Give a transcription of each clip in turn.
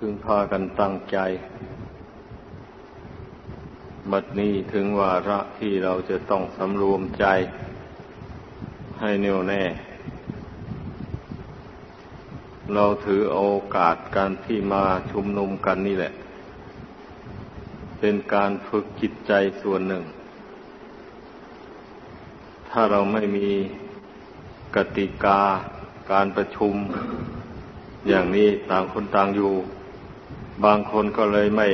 พึงพากันตั้งใจ บัดนี้ถึงวาระที่เราจะต้องสำรวมใจ ให้แน่วแน่ เราถือโอกาสการที่มาชุมนุมกันนี่แหละ เป็นการฝึกจิตใจส่วนหนึ่ง ถ้าเราไม่มีกติกาการประชุมอย่างนี้ต่างคนต่างอยู่ บางคนก็เลยไม่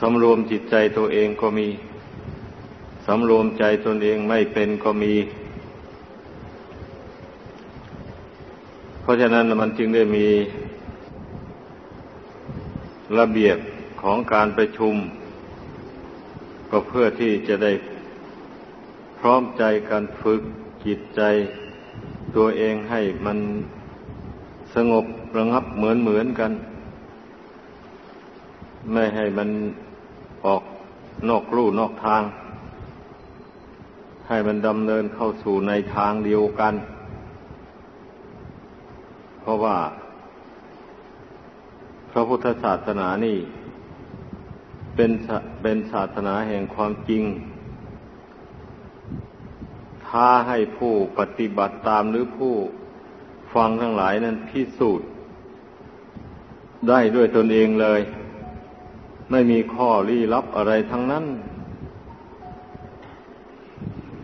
สำรวมจิตใจตัวเองก็มี สำรวมใจตนเองไม่เป็นก็มี เพราะฉะนั้นมันจึงได้มีระเบียบของการประชุม ก็เพื่อที่จะได้พร้อมใจการฝึกจิตใจตัวเองให้มัน สงบระงับเหมือนเหมือนกัน ไม่ให้มันออกนอกลู่นอกทาง ให้มันดำเนินเข้าสู่ในทางเดียวกัน เพราะว่า พระพุทธศาสนานี่ เป็นเป็นศาสนาแห่งความจริงท้าให้ผู้ปฏิบัติตามหรือผู้ ฟังทั้งหลายนั้นพิสูจน์ได้ด้วยตนเองเลย ไม่มีข้อลี้ลับอะไรทั้งนั้น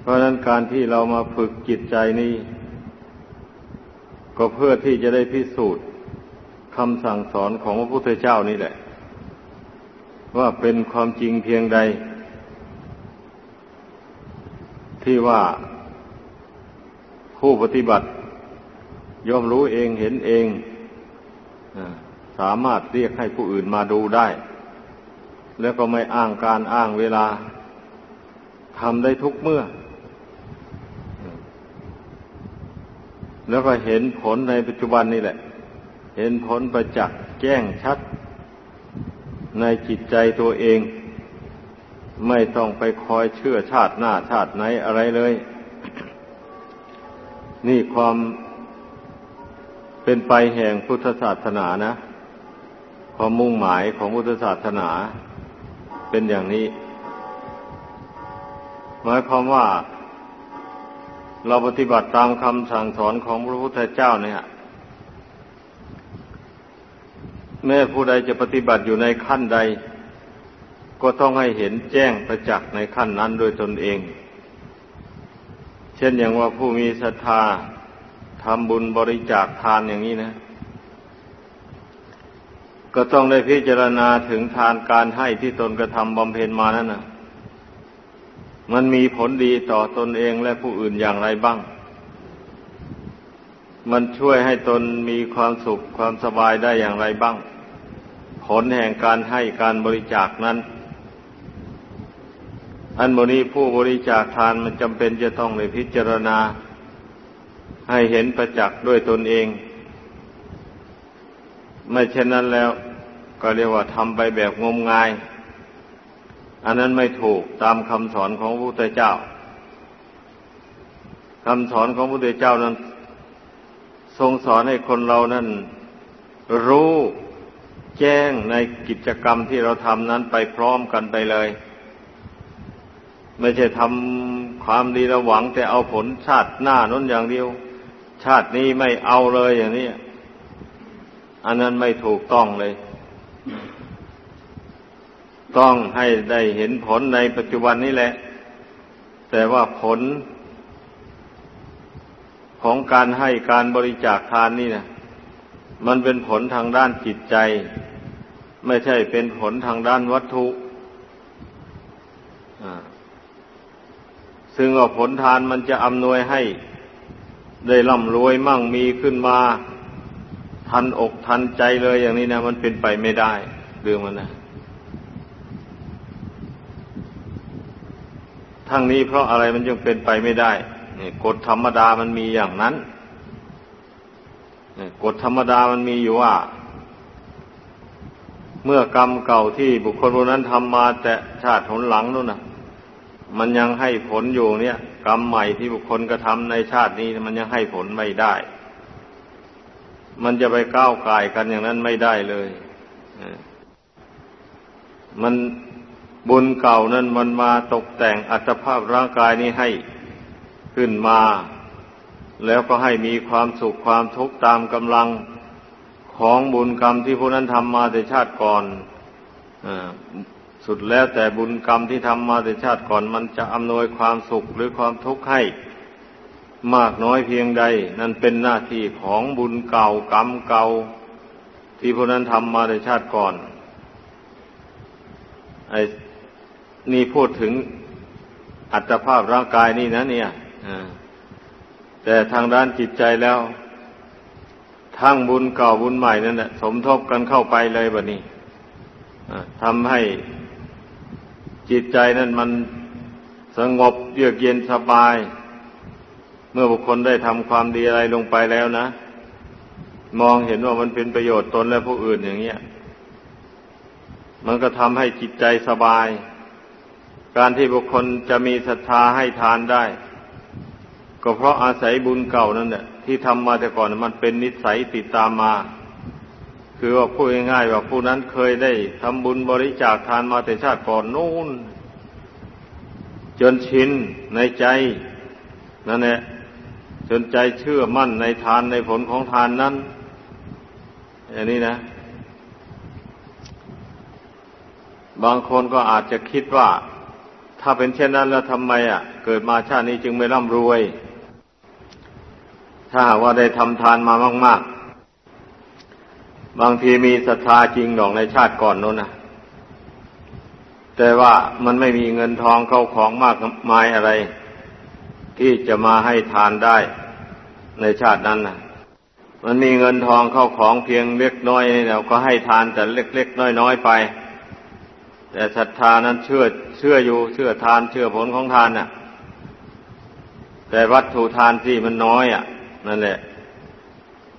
เพราะนั้นการที่เรามาฝึกจิตใจนี้ ก็เพื่อที่จะได้พิสูจน์คำสั่งสอนของพระพุทธเจ้านี่แหละ ว่าเป็นความจริงเพียงใด ที่ว่าผู้ปฏิบัติ ย่อมรู้เองเห็นเองสามารถเรียกให้ผู้อื่นมาดูได้ แล้วก็ไม่อ้างการอ้างเวลาทำได้ทุกเมื่อ แล้วก็เห็นผลในปัจจุบันนี่แหละ เห็นผลประจักษ์แจ้งชัด ในจิตใจตัวเอง ไม่ต้องไปคอยเชื่อชาติหน้าชาติไหนอะไรเลย นี่ความ เป็นไปแห่งพุทธศาสนานะความมุ่งหมายของพุทธศาสนา เป็นอย่างนี้ หมายความว่า เราปฏิบัติตามคำสั่งสอนของพระพุทธเจ้าเนี่ย แม้ผู้ใดจะปฏิบัติอยู่ในขั้นใด ก็ต้องให้เห็นแจ้งประจักษ์ในขั้นนั้นโดยตนเอง เช่นอย่างว่าผู้มีศรัทธา ทำบุญบริจาคทานอย่างนี้นะ ก็ต้องได้พิจารณาถึงทานการให้ที่ตนกระทำบำเพ็ญมานั้นนะมันมีผลดีต่อตนเองและผู้อื่นอย่างไรบ้าง มันช่วยให้ตนมีความสุขความสบายได้อย่างไรบ้าง ผลแห่งการให้การบริจาคนั้น อันโมนี้ผู้บริจาคทานมันจำเป็นจะต้องไปพิจารณา ให้เห็นประจักษ์ด้วยตนเอง ไม่เช่นนั้นแล้วก็เรียกว่าทำไปแบบงมงาย อันนั้นไม่ถูกตามคำสอนของพระพุทธเจ้าคำสอนของพระพุทธเจ้านั้น ทรงสอนให้คนเรานั้น รู้แจ้งในกิจกรรมที่เราทำนั้นไปพร้อมกันไปเลย ไม่ใช่ทำความดีระหวังแต่เอาผลชาติหน้านั้นอย่างเดียว ชาตินี้ไม่เอาเลยอย่างนี้อันนั้นไม่ถูกต้องเลย ต้องให้ได้เห็นผลในปัจจุบันนี้แหละ แต่ว่าผล ของการให้การบริจาคทานนี่นะมันเป็นผลทางด้านจิตใจ ไม่ใช่เป็นผลทางด้านวัตถุซึ่งว่าผลทานมันจะอำนวยให้ ได้ร่ำรวยมั่งมีขึ้นมา ทันอกทันใจเลยอย่างนี้นะมันเป็นไปไม่ได้เรื่องมันนะทั้งนี้เพราะอะไรมันจึงเป็นไปไม่ได้นี่กฎธรรมดามันมีอย่างนั้นกฎธรรมดามันมีอยู่ว่า เมื่อกรรมเก่าที่บุคคลคนนั้นทำมาแต่ชาติหนหลังนู่นนะ มันยังให้ผลอยู่เนี่ย กรรมใหม่ที่บุคคลกระทำในชาตินี้มันยังให้ผลไม่ได้ มันจะไปก้าวไก่กันอย่างนั้นไม่ได้เลยมันบุญเก่านั้นมันมาตกแต่งอัตภาพร่างกายนี้ให้ขึ้นมา แล้วก็ให้มีความสุขความทุกข์ตามกำลังของบุญกรรมที่ผู้นั้นทำมาแต่ชาติก่อนอ สุดแล้วแต่บุญกรรมที่ทำมาแต่ชาติก่อนมันจะอำนวยความสุขหรือความทุกข์ให้ มากน้อยเพียงใด นั่นเป็นหน้าที่ของบุญเก่ากรรมเก่า ที่ผู้นั้นทำมาในชาติก่อนไอ้นี่พูดถึงอัตภาพร่างกายนี่นะเนี่ยแต่ทางด้านจิตใจแล้ว ทั้งบุญเก่าบุญใหม่นั่นแหละสมทบกันเข้าไปเลยแบบนี้ทำให้ จิตใจนั้นมันสงบเยือกเย็นสบาย เมื่อบุคคลได้ทำความดีอะไรลงไปแล้วนะ มองเห็นว่ามันเป็นประโยชน์ตนและผู้อื่นอย่างเงี้ย มันก็ทำให้จิตใจสบาย การที่บุคคลจะมีศรัทธาให้ทานได้ ก็เพราะอาศัยบุญเก่านั่นแหละที่ทำมาแต่ก่อนมันเป็นนิสัยติดตามมา คือว่าพูดง่ายๆว่าผู้นั้นเคยได้ทำบุญบริจาคทานมาแต่ชาติก่อนนู่น จนชินในใจนั่นแหละจนใจเชื่อมั่นในทานในผลของทานนั้นอย่างนี้นะ บางคนก็อาจจะคิดว่า ถ้าเป็นเช่นนั้นแล้วทำไมอะ เกิดมาชาตินี้จึงไม่ร่ำรวย ถ้าว่าได้ทำทานมามาก ๆ บางทีมีศรัทธาจริงหรอกในชาติก่อนนู้นนะแต่ว่ามันไม่มีเงินทองเข้าของมากมายอะไร ที่จะมาให้ทานได้ในชาตินั้นนะมันมีเงินทองเข้าของเพียงเล็กน้อยเราก็ให้ทานแต่เล็ก ๆ น้อย ๆ ไป แต่ศรัทธานั้นเชื่อเชื่ออยู่เชื่อทานเชื่อผลของทานน่ะ แต่วัตถุทานที่มันน้อยอะ นั่นแหละ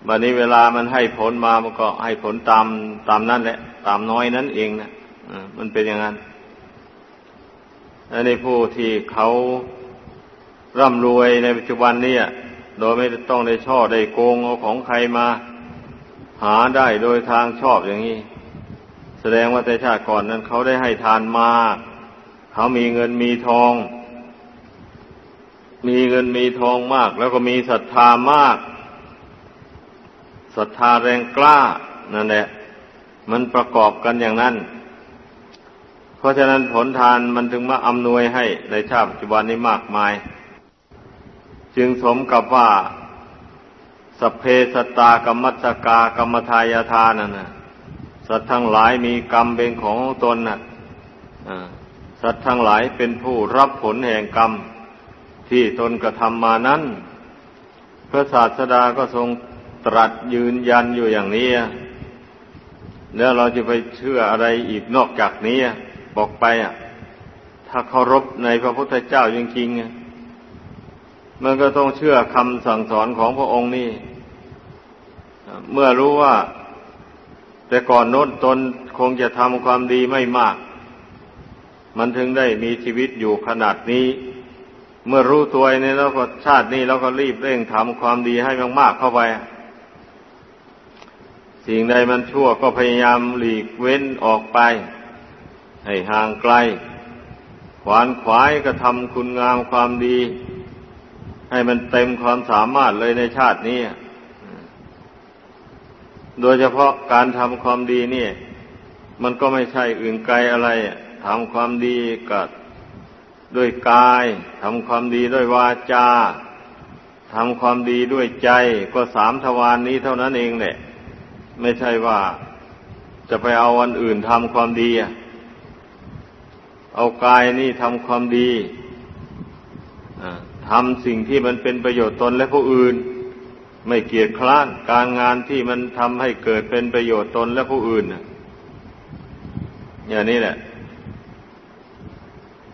วันนี้เวลามันให้ผลมามันก็ให้ผลตามตามนั่นแหละ ตามน้อยนั้นเองนะมันเป็นอย่างนั้นอันนี้ผู้ที่เขาร่ำรวยในปัจจุบันนี้โดยไม่ต้องได้ช่อได้โกงเอาของใครมา หาได้โดยทางชอบอย่างนี้ แสดงว่าแต่ชาติก่อนนั้น เขาได้ให้ทานมากเขามีเงินมีทอง มีเงินมีทองมาก แล้วก็มีศรัทธามาก ศรัทธาแรงกล้านั่นแหละ มันประกอบกันอย่างนั้น เพราะฉะนั้นผลทานมันถึงมาอำนวยให้ในชาติปัจจุบันนี้มากมาย จึงสมกับว่าสเพสตากรรมัสกากรรมทายาทานน่ะสัตว์ทั้งหลายมีกรรมเป็นของตนน่ะสัตว์ทั้งหลายเป็นผู้รับผลแห่งกรรมที่ตนกระทำมานั้น พระศาสดาก็ทรง ตรัสยืนยันอยู่อย่างนี้ แล้วเราจะไปเชื่ออะไรอีกนอกจากนี้ บอกไปอะ ถ้าเคารพในพระพุทธเจ้าจริงๆมันก็ต้องเชื่อคำสั่งสอนของพระองค์นี่ เมื่อรู้ว่า แต่ก่อนโน้นตนคงจะทำความดีไม่มาก มันถึงได้มีชีวิตอยู่ขนาดนี้เมื่อรู้ตัวนี้แล้วก็ชาตินี้แล้วก็รีบเร่งทำความดีให้มากๆเข้าไป สิ่งใดมันชั่วก็พยายามหลีกเว้นออกไป ให้ห่างไกล ขวานขวายก็ทำคุณงามความดี ให้มันเต็มความสามารถเลยในชาตินี้ โดยเฉพาะการทำความดีนี่ มันก็ไม่ใช่อื่นไกลอะไรทำความดีก็ด้วยกายทำความดีด้วยวาจาทำความดีด้วยใจก็สามทวารนนี้เท่านั้นเองแหละ ไม่ใช่ว่าจะไปเอาวันอื่นทำความดี เอากายนี่ทำความดีทำสิ่งที่มันเป็นประโยชน์ตนและผู้อื่น ไม่เกียจคร้านการงานที่มันทำให้เกิดเป็นประโยชน์ตนและผู้อื่นอย่างนี้แหละ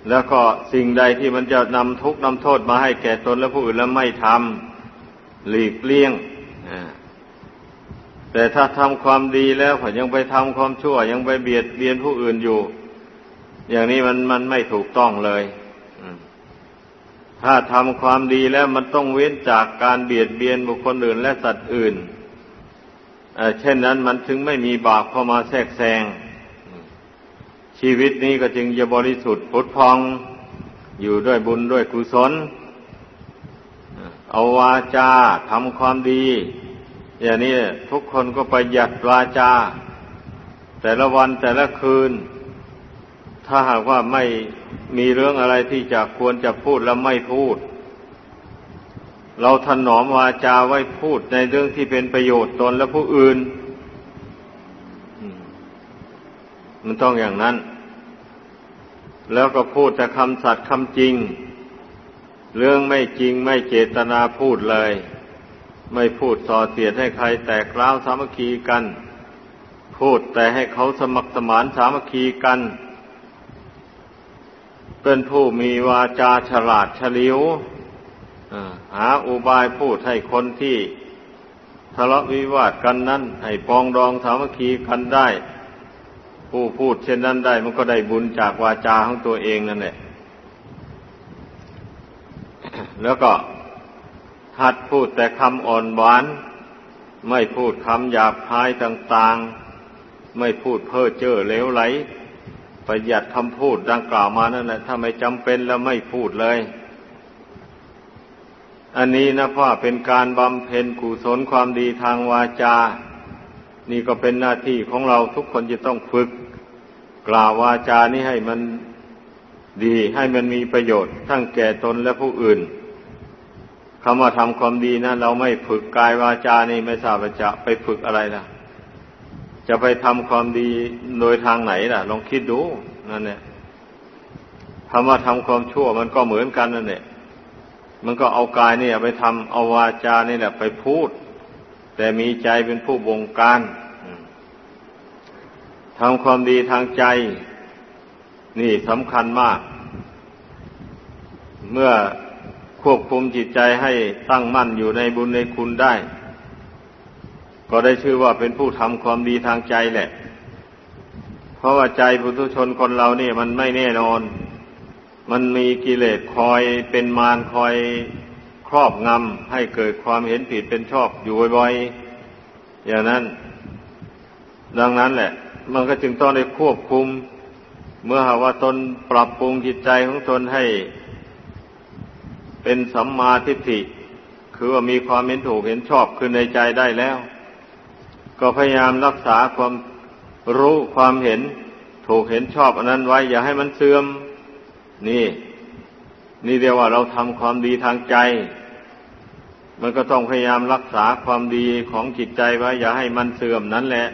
แล้วก็สิ่งใดที่มันจะนำทุกข์นำโทษมาให้แก่ตนและผู้อื่นแล้วไม่ทำหลีกเลี่ยง แต่ถ้าทำความดีแล้วก็ยังไปทำความชั่ว ยังไปเบียดเบียนผู้อื่นอยู่ อย่างนี้มันมันไม่ถูกต้องเลยถ้าทำความดีแล้วมันต้องเว้นจากการเบียดเบียนบุคคลอื่นและสัตว์อื่นเช่นนั้นมันถึงไม่มีบาปเข้ามาแทรกแซง ชีวิตนี้ก็จึงจะบริสุทธิ์พุทธพอง อยู่ด้วยบุญด้วยกุศล เอาวาจาทำความดี อย่างนี้ทุกคนก็ประหยัดวาจา แต่ละวันแต่ละคืน ถ้าหากว่าไม่มีเรื่องอะไรที่จะควรจะพูดแล้วไม่พูด เราถนอมวาจาไว้พูดในเรื่องที่เป็นประโยชน์ตนและผู้อื่น มันต้องอย่างนั้น แล้วก็พูดแต่คำสัตย์คำจริง เรื่องไม่จริงไม่เจตนาพูดเลย ไม่พูดส่อเสียดให้ใครแตกร้าวสามัคคีกัน พูดแต่ให้เขาสมัครสมานสามัคคีกัน เป็นผู้มีวาจาฉลาดเฉลียวหาอุบายพูดให้คนที่ทะเลาะวิวาทกันนั้น ให้ปองดองสามัคคีกันได้ ผู้พูดเช่นนั้นได้ มันก็ได้บุญจากวาจาของตัวเองนั่นแหละแล้วก็ หัดพูดแต่คำอ่อนหวาน ไม่พูดคำหยาบคายต่างๆ ไม่พูดเพ้อเจ้อเลวไหล ประหยัดคำพูดดังกล่าวมานั่นแหละถ้าไม่จำเป็นแล้วไม่พูดเลย อันนี้นะพ่อเป็นการบำเพ็ญกุศลความดีทางวาจา นี่ก็เป็นหน้าที่ของเราทุกคนจะต้องฝึก กล่าววาจานี้ให้มันดีให้มันมีประโยชน์ทั้งแก่ตนและผู้อื่น คำว่าทำความดีนะเราไม่ฝึกกายวาจานี่ไม่ทราบจะไปฝึกอะไรล่ะจะไปทำความดีโดยทางไหนล่ะ ลองคิดดูนั่นเนี่ยคำว่าทำความชั่วมันก็เหมือนกันนั่นแหละมันก็เอากายนี่ไปทำเอาวาจานี่แหละไปพูด แต่มีใจเป็นผู้บงการทำความดีทางใจ นี่สำคัญมาก เมื่อ ควบคุมจิตใจให้ตั้งมั่นอยู่ในบุญในคุณได้ ก็ได้ชื่อว่าเป็นผู้ทำความดีทางใจแหละ เพราะว่าใจปุถุชนคนเราเนี่ยมันไม่แน่นอน มันมีกิเลสคอยเป็นมารคอยครอบงำให้เกิดความเห็นผิดเป็นชอบอยู่บ่อยๆอย่างนั้น ดังนั้นแหละ มันก็จึงต้องได้ควบคุม เมื่อหาว่าตนปรับปรุงจิตใจของตนให้ เป็นสัมมาทิฏฐิ คือว่ามีความเห็นถูกเห็นชอบขึ้นในใจได้แล้ว ก็พยายามรักษาความรู้ความเห็นถูกเห็นชอบอันนั้นไว้ อย่าให้มันเสื่อม นี่ นี่เรียกว่าเราทำความดีทางใจ มันก็ต้องพยายามรักษาความดีของจิตใจไว้ อย่าให้มันเสื่อมนั่นแหละ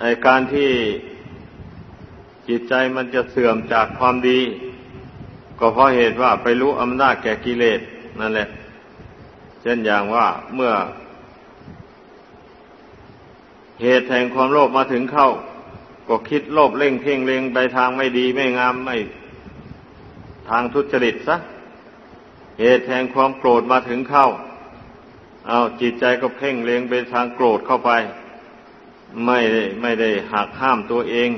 ไอการที่จิตใจมันจะเสื่อมจากความดี ก็เพราะเหตุว่าไปรู้อำนาจแก่กิเลสนั่นแหละ เช่นอย่างว่าเมื่อ เหตุแห่งความโลภมาถึงเข้า ก็คิดโลภเล่งเพ่งเล็งไปทางไม่ดีไม่งามไม่ทางทุจริตซะเหตุแห่งความโกรธมาถึงเข้า เอาจิตใจก็เพ่งเล็งไปทางโกรธเข้าไป ไม่ได้ไม่ได้หักห้ามตัวเอง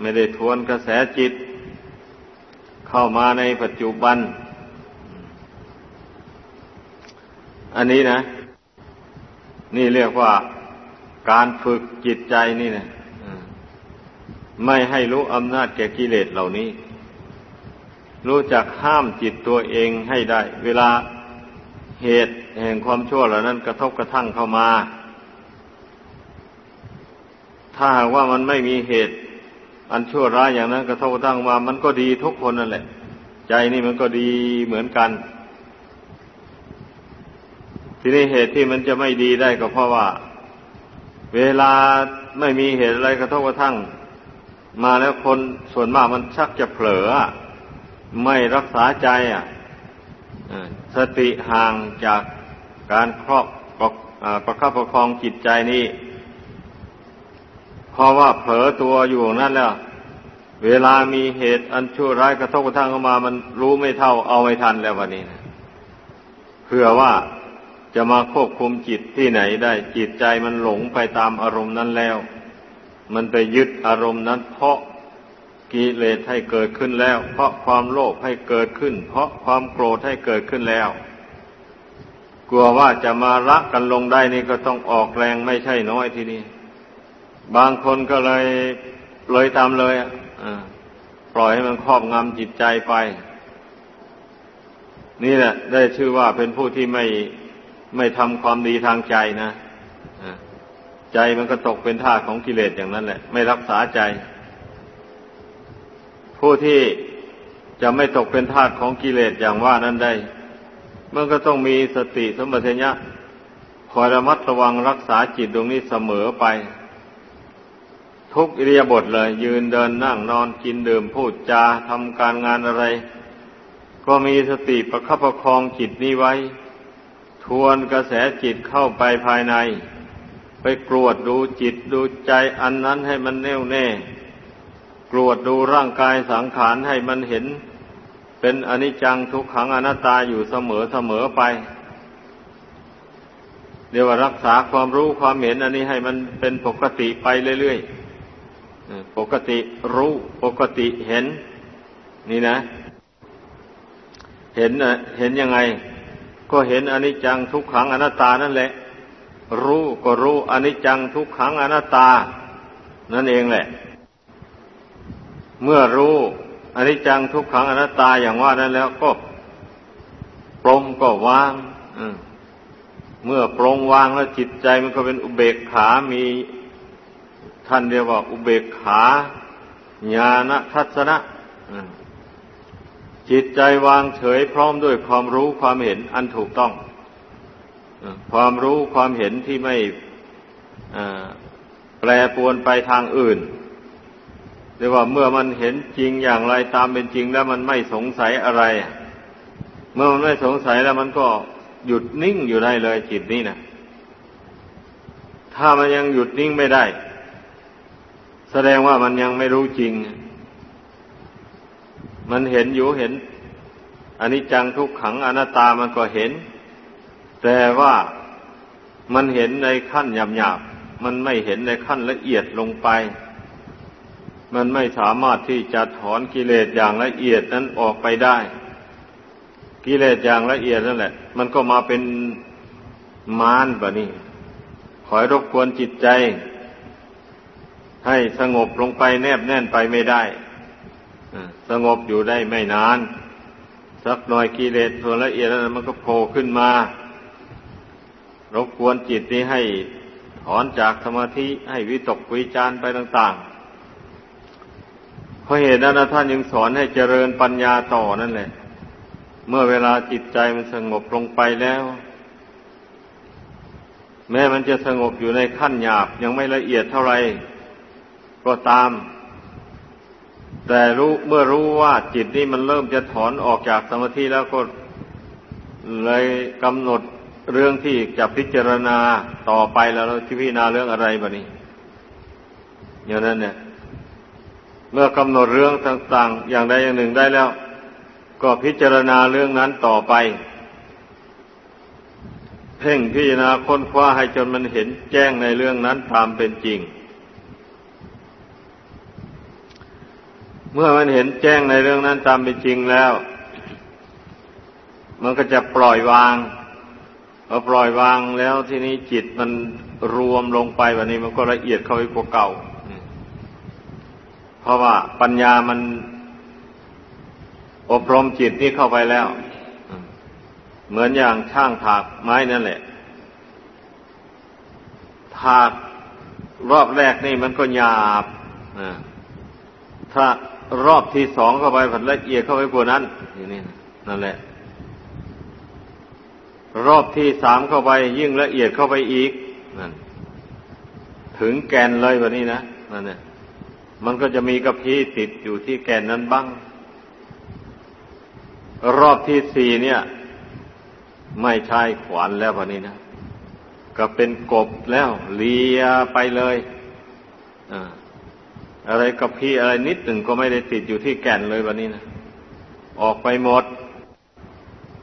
ไม่ได้ทวนกระแสจิต เข้ามาในปัจจุบัน อันนี้นะ นี่เรียกว่าการฝึกจิตใจนี่นะไม่ให้รู้อำนาจแก่กิเลสเหล่านี้ รู้จักห้ามจิตตัวเองให้ได้ เวลาเหตุแห่งความชั่วเหล่านั้นกระทบกระทั่งเข้ามา ถ้าหากว่ามันไม่มีเหตุ อันชั่วร้ายอย่างนั้นกระทบกระทั่งมา มันก็ดีทุกคนนั่นแหละ ใจนี่มันก็ดีเหมือนกัน ทีนี้เหตุที่มันจะไม่ดีได้ก็เพราะว่า เวลาไม่มีเหตุอะไรกระทบกระทั่ง มาแล้วคนส่วนมากมันชักจะเผลอ ไม่รักษาใจอะสติห่างจากการครอบประคับประคองจิตใจนี้ ราะว่าเผลอตัวอยู่นั่นแล้วเวลามีเหตุอันชั่วร้ายกระทบกระทั่งเข้ามา มันรู้ไม่เท่าเอาไม่ทันแล้ววันนี้นะเพื่อว่าจะมาควบคุมจิตที่ไหนได้ จิตใจมันหลงไปตามอารมณ์นั้นแล้ว มันไปยึดอารมณ์นั้น เพราะกิเลสให้เกิดขึ้นแล้ว เพราะความโลภให้เกิดขึ้น เพราะความโกรธให้เกิดขึ้นแล้ว กลัวว่าจะมารักกันลงได้นี่ก็ต้องออกแรงไม่ใช่น้อยทีนี้ บางคนก็เลยเลยตามเลยปล่อยให้มันครอบงำจิตใจไป นี่แหละ ได้ชื่อว่าเป็นผู้ที่ไม่ไม่ทำความดีทางใจนะใจมันก็ตกเป็นท่าของกิเลสอย่างนั้นแหละ ไม่รักษาใจ ผู้ที่จะไม่ตกเป็นทาสของกิเลสอย่างว่านั้นได้ มันก็ต้องมีสติสมบัติญะคอยระมัดระวังรักษาจิตตรงนี้เสมอไป ทุกอิริยาบถเลย ยืนเดินนั่งนอนกินดื่มพูดจาทำการงานอะไร ก็มีสติประคับประคองจิตนี้ไว้ ทวนกระแสจิตเข้าไปภายใน ไปกรวดดูจิตดูใจอันนั้นให้มันแน่วแน่ กรวดดูร่างกายสังขารให้มันเห็น เป็นอนิจจังทุกขังอนัตตาอยู่เสมอเสมอไปเดี๋ยวว่ารักษาความรู้ความเห็นอันนี้ให้มันเป็นปกติไปเรื่อยๆ ปกติรู้ปกติเห็น นี่นะ เห็นเห็นยังไง ก็เห็นอนิจจังทุกขังอนัตตานั่นแหละ รู้ก็รู้อนิจจังทุกขังอนัตตา นั่นเองแหละ เมื่อรู้อนิจจังทุกขังอนัตตาอย่างว่านั้นแล้วก็ปรงก็วางเมื่อปรงวางแล้วจิตใจมันก็เป็นอุเบกขา มี ท่านเรียกว่า อุเบกขาญาณทัศนะจิตใจวางเฉยพร้อมด้วยความรู้ความเห็นอันถูกต้องความรู้ความเห็นที่ไม่แปรปวนไปทางอื่นเรียกว่าเมื่อมันเห็นจริงอย่างไรตามเป็นจริงแล้วมันไม่สงสัยอะไร เมื่อมันไม่สงสัยแล้วมันก็หยุดนิ่งอยู่ได้เลยจิตนี้นะถ้ามันยังหยุดนิ่งไม่ได้ แสดงว่ามันยังไม่รู้จริง มันเห็นอยู่เห็นอันนี้จังทุกขังอนัตตามันก็เห็น แต่ว่ามันเห็นในขั้นหยาบๆมันไม่เห็นในขั้นละเอียดลงไป มันไม่สามารถที่จะถอนกิเลสอย่างละเอียดนั้นออกไปได้ กิเลสอย่างละเอียดนั่นแหละ มันก็มาเป็นมารแบบนี้ขอยรบกวนจิตใจ ให้สงบลงไปแนบแน่นไปไม่ได้สงบอยู่ได้ไม่นาน สักหน่อยกิเลสส่วนละเอียดนั้นมันก็โผล่ขึ้นมารบกวนจิตนี้ให้ถอนจากสมาธิให้วิตกวิจารไปต่างๆ เพราะเหตุนั้นท่านยังสอนให้เจริญปัญญาต่อนั่นแหละ เมื่อเวลาจิตใจมันสงบลงไปแล้ว แม้มันจะสงบอยู่ในขั้นหยาบยังไม่ละเอียดเท่าไหร่ ก็ตาม แต่รู้เมื่อรู้ว่าจิตนี่มันเริ่มจะถอนออกจากสมาธิแล้วก็เลยกำหนดเรื่องที่จะพิจารณาต่อไปแล้วเราที่พิจารณาเรื่องอะไรบ้านี้อย่างนั้นเนี่ย เมื่อกำหนดเรื่องต่าง ๆ อย่างใดอย่างหนึ่งได้แล้ว ก็พิจารณาเรื่องนั้นต่อไปเพ่งพิจารณาค้นคว้าให้จนมันเห็นแจ้งในเรื่องนั้นตามเป็นจริง เมื่อมันเห็นแจ้งในเรื่องนั้นตามเป็นจริงแล้ว มันก็จะปล่อยวางพอปล่อยวางแล้วทีนี้จิตมันรวมลงไปแบบนี้มันก็ละเอียดเข้าไปกว่าเก่า เพราะว่าปัญญามันอบรมจิตนี่เข้าไปแล้ว เหมือนอย่างช่างถากไม้นั่นแหละ ถากรอบแรกนี่มันก็หยาบถ้า รอบที่สองเข้าไปผันละเอียดเข้าไปกว่านั้นอย่างนี้นั่นแหละ รอบที่สามเข้าไปยิ่งละเอียดเข้าไปอีกนั่นถึงแกนเลยแบบนี้นะนั่นเนี่ยมันก็จะมีกระพี้ติดอยู่ที่แกนนั้นบ้าง รอบที่สี่เนี่ย ไม่ใช่ขวานแล้ววันนี้นะ ก็เป็นกบแล้วเลียไปเลย อ อะไรกระพี้อะไรนิดหนึ่งก็ไม่ได้ติดอยู่ที่แก่นเลยวันนี้นะออกไปหมด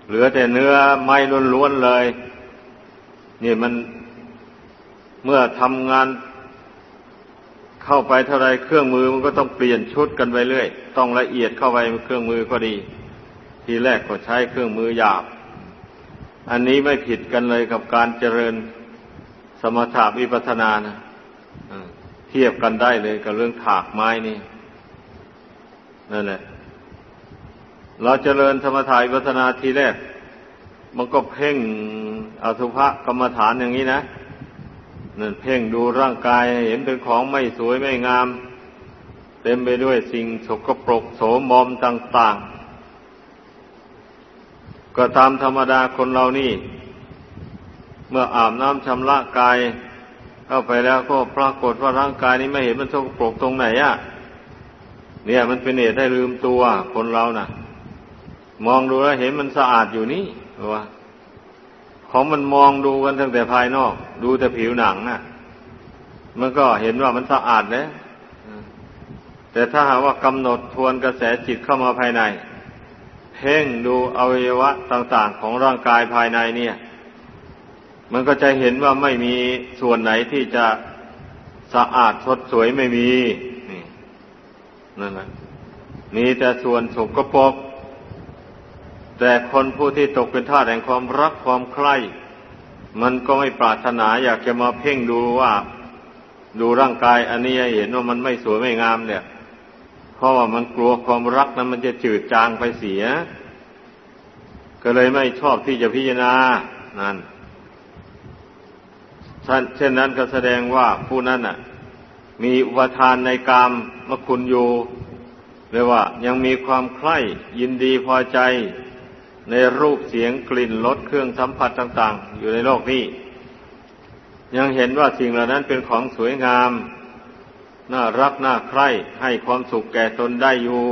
เหลือแต่เนื้อไม้ล้วนๆเลย นี่มันเมื่อทำงานเข้าไปเท่าไรเครื่องมือมันก็ต้องเปลี่ยนชุดกันไปเรื่อย ต้องละเอียดเข้าไปเครื่องมือก็ดี ทีแรกก็ใช้เครื่องมือหยาบ อันนี้ไม่ผิดกันเลยกับการเจริญสมถะวิปัสสนานะ เทียบกันได้เลยกับเรื่องถากไม้นี่นั่นแหละ เราเจริญสมถะวิปัสนาทีแรก มันก็เพ่งอสุภกรรมฐานอย่างนี้นะนั่นเพ่งดูร่างกายเห็นเป็นของไม่สวยไม่งาม เต็มไปด้วยสิ่งสกปรกโสมมต่าง ๆ ก็ตามธรรมดาคนเรานี่ เมื่ออาบน้ำชำระกาย เข้าไปแล้วก็ปรากฏว่าร่างกายนี้ไม่เห็นมันสกปรกตรงไหนอะ่ะเนี่ย มันเป็นเหตุให้ลืมตัวคนเรานะ่ะ มองดูแล้วเห็นมันสะอาดอยู่นี่ว่าของมันมองดูกันตั้งแต่ภายนอก ดูแต่ผิวหนังน่ะ มันก็เห็นว่ามันสะอาดแล้วแต่ถ้าหากว่ากำหนดทวนกระแสจิตเข้ามาภายใน เพ่งดูอวัยวะต่าง ๆ ของร่างกายภายในเนี่ย มันก็จะเห็นว่าไม่มีส่วนไหนที่จะสะอาดสดสวยไม่มี นี่นั่นแหละมีแต่ส่วนสกปรกแต่คนผู้ที่ตกเป็นทาสแห่งความรักความใคร่มันก็ไม่ปรารถนาอยากจะมาเพ่งดูว่า ดูร่างกายอันนี้เห็นว่ามันไม่สวยไม่งามเนี่ย เพราะว่ามันกลัวความรักนั้นมันจะจืดจางไปเสีย ก็เลยไม่ชอบที่จะพิจารณานั่น เช่นนั้นก็แสดงว่าผู้นั้นอะ มีอุปทานในกามมคุณอยู่เรียกว่ายังมีความใคร่ยินดีพอใจในรูปเสียงกลิ่นรสเครื่องสัมผัสต่าง ๆ อยู่ในโลกนี้ ยังเห็นว่าสิ่งเหล่านั้นเป็นของสวยงาม น่ารักน่าใคร่ให้ความสุขแก่ตนได้อยู่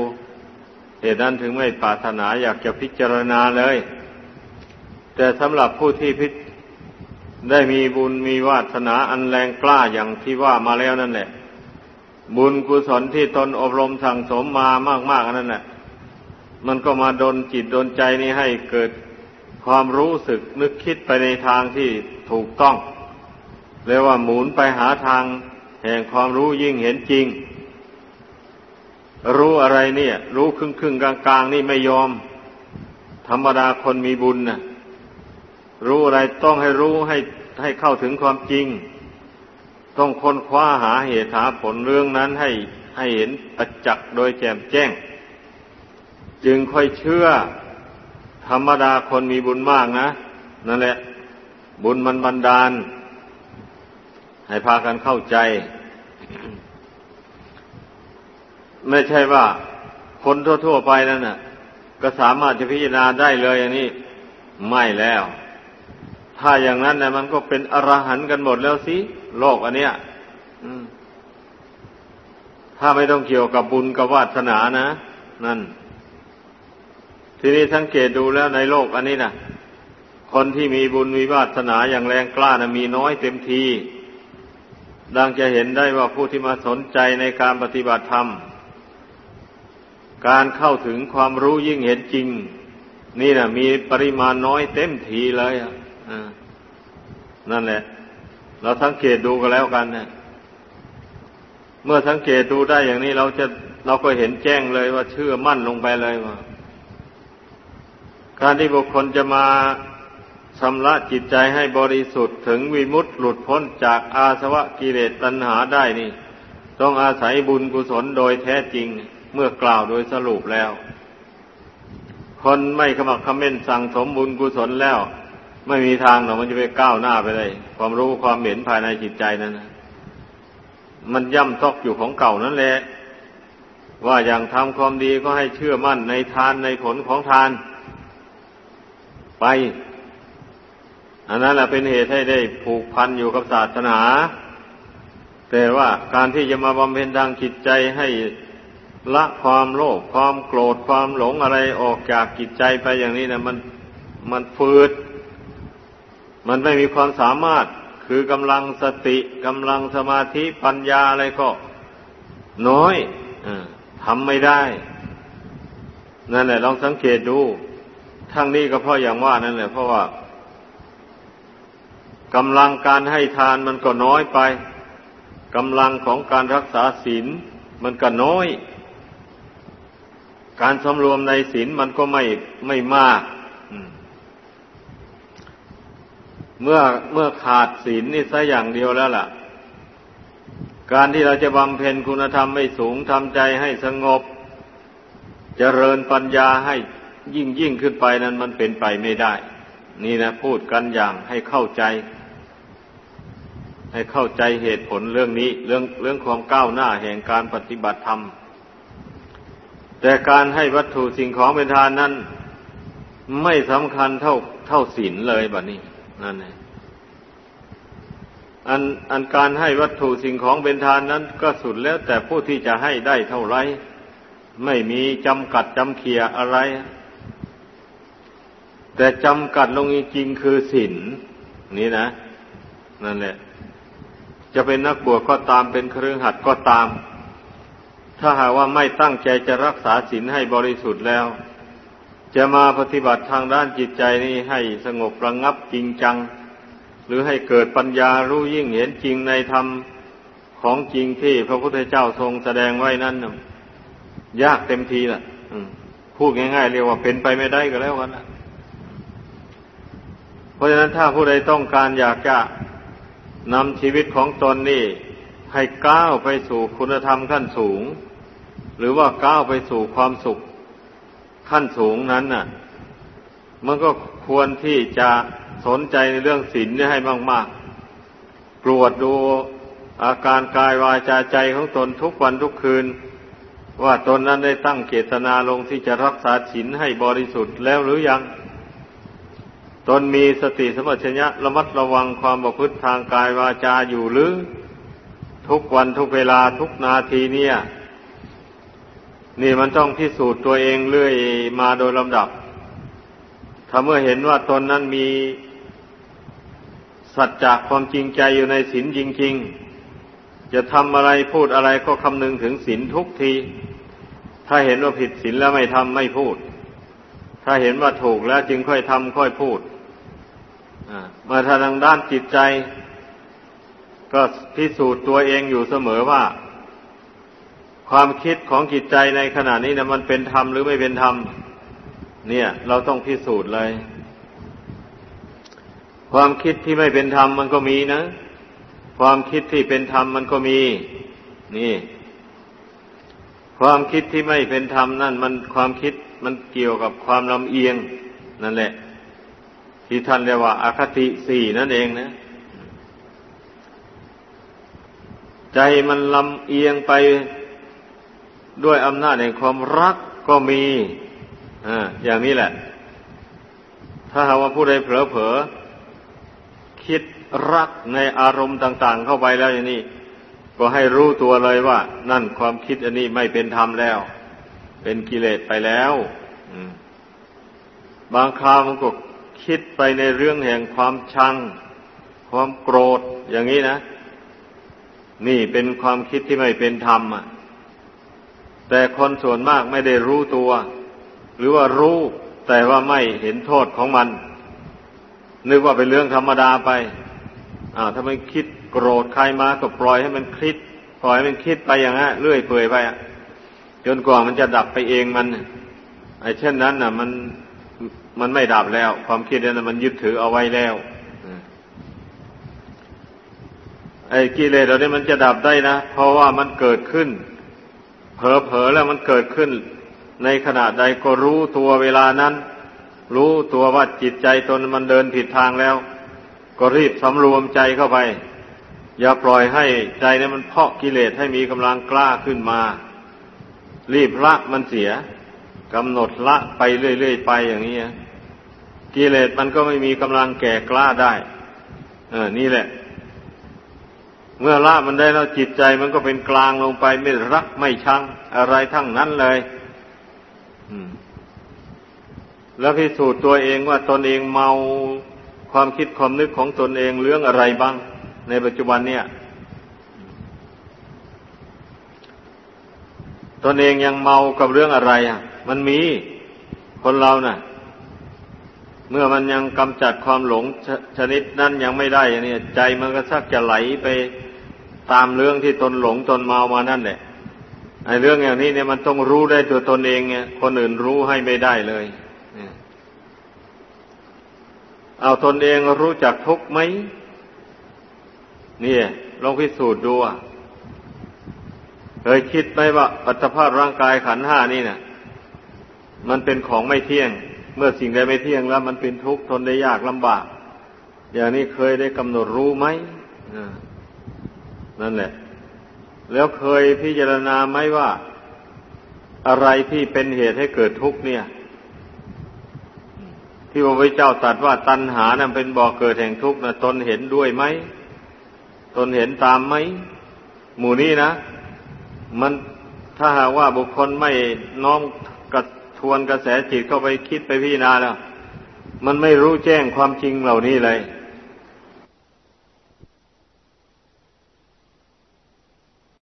เหตุนั้นถึงไม่ปรารถนาอยากจะพิจารณาเลย แต่สำหรับผู้ที่พิ ได้มีบุญมีวาสนาอันแรงกล้าอย่างที่ว่ามาแล้วนั่นแหละ บุญกุศลที่ตนอบรมสั่งสมมามากๆนั่นแหละมันก็มาดนจิตดนใจนี้ให้เกิดความรู้สึกนึกคิดไปในทางที่ถูกต้องเรียกว่าหมุนไปหาทางแห่งความรู้ยิ่งเห็นจริง รู้อะไรเนี่ย รู้ครึ่งครึ่งกลางกลางนี่ไม่ยอม ธรรมดาคนมีบุญนะ่ะ รู้อะไรต้องให้รู้ให้ให้เข้าถึงความจริง ต้องค้นคว้าหาเหตุหาผลเรื่องนั้นให้ให้เห็นประจักษ์โดยแจ่มแจ้ง จึงค่อยเชื่อ ธรรมดาคนมีบุญมากนะ นั่นแหละ บุญมันบันดาล ให้พากันเข้าใจ ไม่ใช่ว่า คนทั่ว ๆ ไปนั่นน่ะ ก็สามารถจะพิจารณาได้เลยอย่างนี้ ไม่แล้ว ถ้าอย่างนั้นนะมันก็เป็นอรหันต์กันหมดแล้วสิโลกอันเนี้ยถ้าไม่ต้องเกี่ยวกับบุญกับวาสนานะ นั่น ทีนี้สังเกตดูแล้วในโลกอันนี้นะคนที่มีบุญมีวาสนาอย่างแรงกล้านะมีน้อยเต็มที ดังจะเห็นได้ว่าผู้ที่มาสนใจในการปฏิบัติธรรม การเข้าถึงความรู้ยิ่งเห็นจริง นี่นะมีปริมาณน้อยเต็มทีเลยอะ นั่นแหละ เราสังเกตดูกันแล้วกันเนะเมื่อสังเกตดูได้อย่างนี้เราจะเราก็เห็นแจ้งเลยว่าเชื่อมั่นลงไปเลยว่า การที่บุคคลจะมาชำระจิตใจให้บริสุทธิ์ถึงวิมุตติหลุดพ้นจากอาสวะกิเลสตัณหาได้นี่ ต้องอาศัยบุญกุศลโดยแท้จริงเมื่อกล่าวโดยสรุปแล้ว คนไม่ขมักขม้นสั่งสมบุญกุศลแล้ว ไม่มีทางหรอกมันจะไปก้าวหน้าไปได้ ความรู้ความเห็นภายในจิตใจนั้นนะมันย่ำตอกอยู่ของเก่านั่นแหละ ว่าอย่างทำความดีก็ให้เชื่อมั่นในทานในผลของทาน ไป อันนั้นแหละเป็นเหตุให้ได้ผูกพันอยู่กับศาสนา แต่ว่าการที่จะมาบำเพ็ญทางจิตใจให้ละความโลภความโกรธความหลงอะไรออกจากจิตใจไปอย่างนี้นะมันมันฟืด มันไม่มีความสามารถคือกำลังสติกำลังสมาธิปัญญาอะไรก็ น้อยอทำไม่ได้ นั่นแหละ ลองสังเกตดู ทั้งนี้ก็เพราะอย่างว่านั่นแหละ เพราะว่ากำลังการให้ทานมันก็น้อยไปกำลังของการรักษาศีลมันก็น้อย การสำรวมในศีลมันก็ไม่ไม่มาก เมื่อเมื่อขาดศีลนี่ซะอย่างเดียวแล้วล่ะ การที่เราจะบำเพ็ญคุณธรรมไม่สูงทำใจให้สงบจเจริญปัญญาให้ยิ่งยิ่งขึ้นไปนั้นมันเป็นไปไม่ได้ นี่นะพูดกันอย่างให้เข้าใจ ให้เข้าใจเหตุผลเรื่องนี้ เรื่องเรื่องความก้าวหน้าแห่งการปฏิบัติธรรม แต่การให้วัตถุสิ่งของเป็นทานนั้น ไม่สำคัญเท่าเท่าศีลเลยแบบนี้ นั่นเองอันอันการให้วัตถุสิ่งของเป็นทานนั้น ก็สุดแล้วแต่ผู้ที่จะให้ได้เท่าไร ไม่มีจำกัดจำเคียอะไร แต่จำกัดลงจริงคือศีลนี่นะ นั่นแหละ จะเป็นนักบวชก็ตามเป็นเครือขัดก็ตาม ถ้าหากว่าไม่ตั้งใจจะรักษาศีลให้บริสุทธิ์แล้ว จะมาปฏิบัติทางด้านจิตใจนี้ให้สงบระงงับจริงจัง หรือให้เกิดปัญญารู้ยิ่งเห็นจริงในธรรมของจริงที่พระพุทธเจ้าทรงแสดงไว้นั้นยากเต็มทีล่ะพูดง่ายๆเรียกว่าเป็นไปไม่ได้ก็แล้วกันนะเพราะฉะนั้นถ้าผู้ใดต้องการอยากจะนำชีวิตของตนนี่ ให้ก้าวไปสู่คุณธรรมขั้นสูง หรือว่าก้าวไปสู่ความสุข ขั้นสูงนั้นน่ะ มันก็ควรที่จะสนใจในเรื่องศีลให้มากๆตรวจดูอาการกายวาจาใจของตนทุกวันทุกคืน ว่าตนนั้นได้ตั้งเจตนาลงที่จะรักษาศีลให้บริสุทธิ์แล้วหรือยัง ตนมีสติสมัชัญญะระมัดระวังความประพฤติทางกายวาจาอยู่หรือ ทุกวันทุกเวลาทุกนาทีเนี่ย นี่มันต้องพิสูจน์ตัวเองเรื่อยมาโดยลำดับ ถ้าเมื่อเห็นว่าตนนั้นมีสัจจะความจริงใจอยู่ในศีลจริง ๆ จะทำอะไรพูดอะไรก็คำนึงถึงศีลทุกที ถ้าเห็นว่าผิดศีลแล้วไม่ทำไม่พูด ถ้าเห็นว่าถูกแล้วจึงค่อยทำค่อยพูดมาทางด้านจิตใจ ก็พิสูจน์ตัวเองอยู่เสมอว่า ความคิดของจิตใจในขณะนี้นะมันเป็นธรรมหรือไม่เป็นธรรมเนี่ย เราต้องพิสูจน์เลย ความคิดที่ไม่เป็นธรรมมันก็มีนะ ความคิดที่เป็นธรรมมันก็มี นี่ ความคิดที่ไม่เป็นธรรมนั่น มันความคิดมันเกี่ยวกับความลำเอียง นั่นแหละ ที่ท่านเรียกว่าอาคติสี่นั่นเองนะใจมันลำเอียงไป ด้วยอำนาจแห่งความรักก็มีอ่าอย่างนี้แหละ ถ้าหากว่าผู้ใดเผลอๆคิดรักในอารมณ์ต่าง ๆ เข้าไปแล้วอย่างนี้ ก็ให้รู้ตัวเลยว่า นั่นความคิดอันนี้ไม่เป็นธรรมแล้ว เป็นกิเลสไปแล้วบางคราวมันก็คิดไปในเรื่องแห่งความชัง ความโกรธอย่างนี้นะ นี่เป็นความคิดที่ไม่เป็นธรรมอะ แต่คนส่วนมากไม่ได้รู้ตัว หรือว่ารู้แต่ว่าไม่เห็นโทษของมัน นึกว่าเป็นเรื่องธรรมดาไปอ่าถ้ามันคิดโกรธใครมาก็ปล่อยให้มันคิด ปล่อยให้มันคิดไปอย่างนั้นเรื่อยเปื่อยไปจนกว่ามันจะดับไปเองมันไอ้เช่นนั้นน่ะ มันมันไม่ดับแล้ว ความคิดนั้นมันยึดถือเอาไว้แล้วไอ้กิเลสเราเนี่ยมันจะดับได้นะ เพราะว่ามันเกิดขึ้น เผลอๆแล้วมันเกิดขึ้น ในขณะใดก็รู้ตัวเวลานั้น รู้ตัวว่าจิตใจตนมันเดินผิดทางแล้ว ก็รีบสำรวมใจเข้าไป อย่าปล่อยให้ใจนี้มันเพาะกิเลสให้มีกำลังกล้าขึ้นมา รีบละมันเสียกำหนดละไปเรื่อยๆไปอย่างนี้กิเลสมันก็ไม่มีกำลังแก่กล้าได้ เออ นี่แหละ เมื่อละมันได้แล้วจิตใจมันก็เป็นกลางลงไปไม่รักไม่ชังอะไรทั้งนั้นเลยแล้วพิสูจน์ตัวเองว่าตนเองเมาความคิดความนึกของตนเองเรื่องอะไรบ้าง ในปัจจุบันเนี่ย ตนเองยังเมากับเรื่องอะไรอะ มันมีคนเรานะ่ะ เมื่อมันยังกำจัดความหลงชชนิดนั้นยังไม่ได้อย่างนี้ใจมันก็ชักจะไหลไป ตามเรื่องที่ตนหลงตนเมามานั่นแหละไอ้เรื่องอย่างนี้เนี่ยมันต้องรู้ได้ตัวตนเองเนี่ยคนอื่นรู้ให้ไม่ได้เลยเอาตนเองรู้จักทุกข์ไหมนี่ลองพิสูจน์ดูอะเคยคิดไหมว่าอัตภาพร่างกายขันห้านี่เนะ่ะมันเป็นของไม่เที่ยง เมื่อสิ่งใดไม่เที่ยงแล้ว มันเป็นทุกข์ทนได้ยากลำบาก อย่างนี้เคยได้กำหนดรู้ไหม นั่นแหละ แล้วเคยพิจารณาไหมว่า อะไรที่เป็นเหตุให้เกิดทุกข์เนี่ย ที่พระพุทธเจ้าตรัสว่าตัณหานั้นเป็นบ่อกเกิดแห่งทุกข์นะตนเห็นด้วยไหมตนเห็นตามไหมหมู่นี้นะ มันถ้าหากว่าบุคคลไม่น้อมกระทวนกระแสจิตเข้าไปคิดไปพิจารณาแล้ว มันไม่รู้แจ้งความจริงเหล่านี้เลย